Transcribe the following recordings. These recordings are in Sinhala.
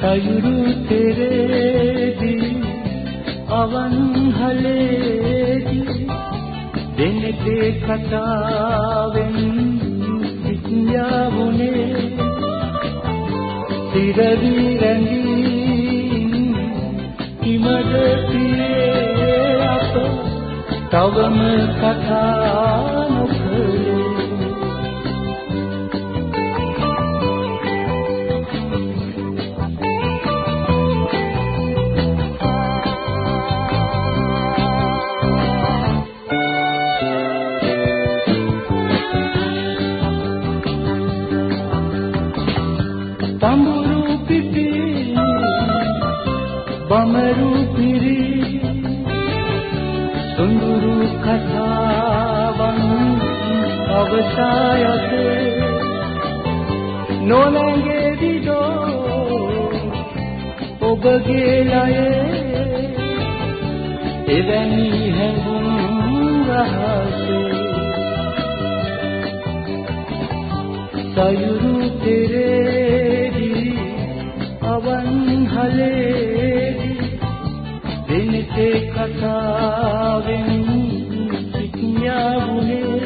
සයුරු තෙරේදී අවන්හලේදී දෙනෙතේ කතාවෙන් සිටියාවුනේ. සිරවි රැඳී ඉමද පියේ අප තවම කතා තඹුරු පිපි බමරු පිරි සුඳුරු කතාවන් අවසායත නොනැගේ විදෝ ඔබගේ ලයේ එවැනි හැඟුම් රහසේ. සයුරු තෙරේදී අවන්හලේදී දිනකේ කතාවෙන් සිටියාවුනේ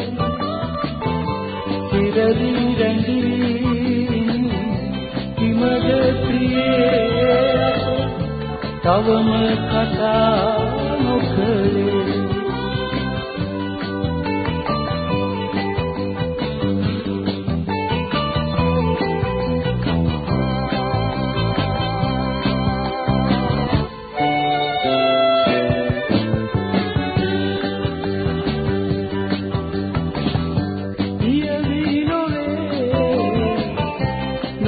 සිරදි රැඳී කිමද ප්‍රියේ තවම කතා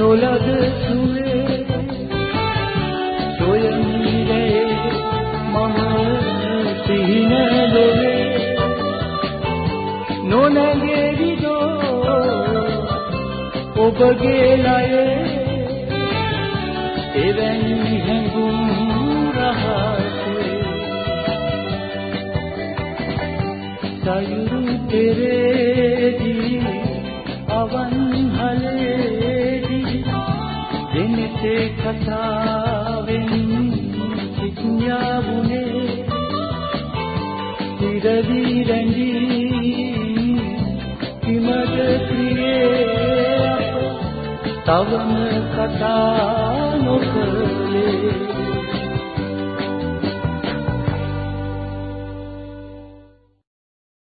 නොලද සුවේ සොයමිරේ මම සිහින ලොවේ නොනගේ විදෝ ඔබගේ ලයේ එවැනි හැඟුම් රහසේ සයුරු තෙරේදී අවන්හලේදී දෙනෙතේ කතාවෙන් සිඥාවුනේ සිරවි රැඳී කිමද ප්‍රියේ අප තවම කතා නොකළේ